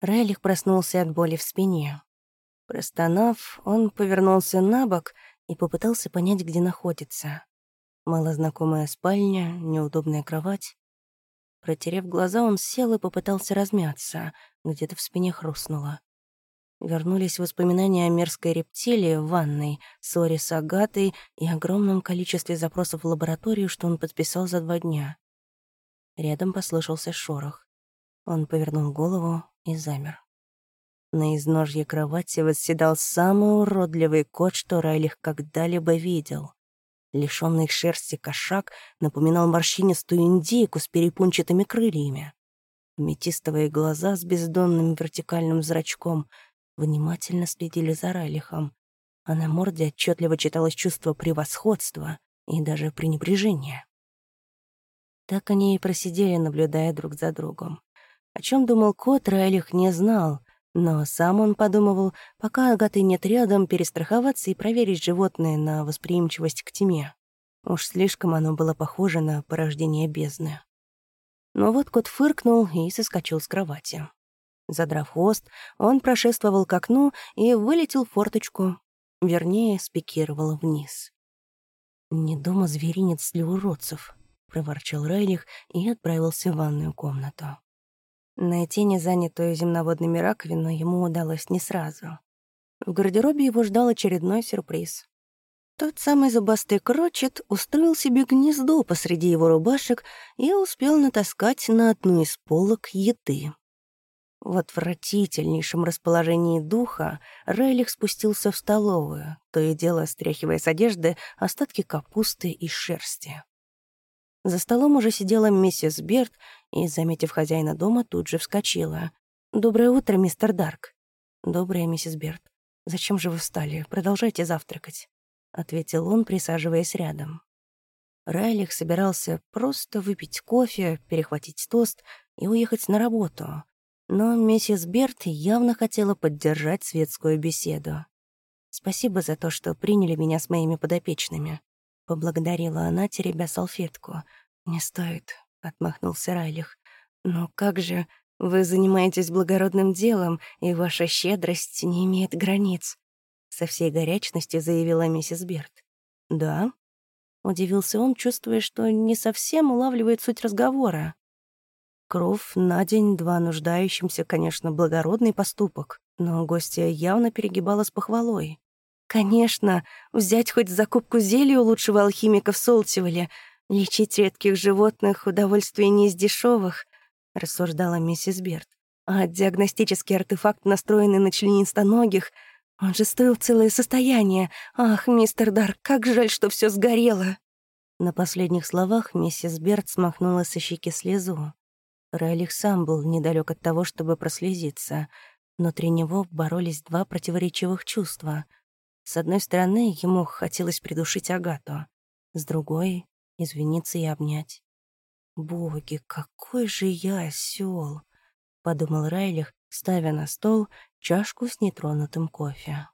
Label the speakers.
Speaker 1: Райлих проснулся от боли в спине. Простонав, он повернулся на бок и попытался понять, где находится. Малознакомая спальня, неудобная кровать. Протерев глаза, он сел и попытался размяться. Где-то в спине хрустнуло. Вернулись воспоминания о мерзкой рептилии в ванной, ссоре с Агатой и огромном количестве запросов в лабораторию, что он подписал за два дня. Рядом послышался шорох. Он повернул голову и замер. На изножье кровати восседал самый уродливый кот, что Райлих когда-либо видел. Лишённый шерсти кошак напоминал морщинистую индейку с перепунчатыми крыльями. Метистовые глаза с бездонным вертикальным зрачком внимательно следили за Райлихом, а на морде отчетливо читалось чувство превосходства и даже пренебрежения. Так они и просидели, наблюдая друг за другом. О чем думал кот, Райлих не знал, но сам он подумывал, пока Агаты нет рядом, перестраховаться и проверить животное на восприимчивость к тьме. Уж слишком оно было похоже на порождение бездны. Но вот кот фыркнул и соскочил с кровати. Задрав хвост, он прошествовал к окну и вылетел в форточку. Вернее, спикировал вниз. «Не дома зверинец для уродцев», — проворчал Райлих и отправился в ванную комнату. Найти незанятую земноводными раковину ему удалось не сразу. В гардеробе его ждал очередной сюрприз. Тот самый зубастый крочет устроил себе гнездо посреди его рубашек и успел натаскать на одну из полок еды. В отвратительнейшем расположении духа Рейлих спустился в столовую, то и дело стряхивая с одежды остатки капусты и шерсти. За столом уже сидела миссис Берт и, заметив хозяина дома, тут же вскочила. «Доброе утро, мистер Дарк». «Доброе, миссис Берт. Зачем же вы встали? Продолжайте завтракать», — ответил он, присаживаясь рядом. Райлих собирался просто выпить кофе, перехватить тост и уехать на работу. Но миссис Берт явно хотела поддержать светскую беседу. «Спасибо за то, что приняли меня с моими подопечными», — поблагодарила она, теребя салфетку. «Не стоит. — отмахнулся Райлих. «Но как же вы занимаетесь благородным делом, и ваша щедрость не имеет границ?» Со всей горячностью заявила миссис Берт. «Да?» — удивился он, чувствуя, что не совсем улавливает суть разговора. Кров на день два нуждающимся, конечно, благородный поступок, но гостья явно перегибала с похвалой. «Конечно, взять хоть закупку зелья у лучшего алхимика в Солтивале — «Лечить редких животных — удовольствие не из дешевых», — рассуждала миссис Берт. «А диагностический артефакт, настроенный на членистоногих, он же стоил целое состояние. Ах, мистер Дар, как жаль, что все сгорело!» На последних словах миссис Берт смахнула со щеки слезу. Райлих сам был недалек от того, чтобы прослезиться. Внутри него боролись два противоречивых чувства. С одной стороны, ему хотелось придушить Агату. С другой извиниться и обнять. «Боги, какой же я осёл!» — подумал Райлих, ставя на стол чашку с нетронутым кофе.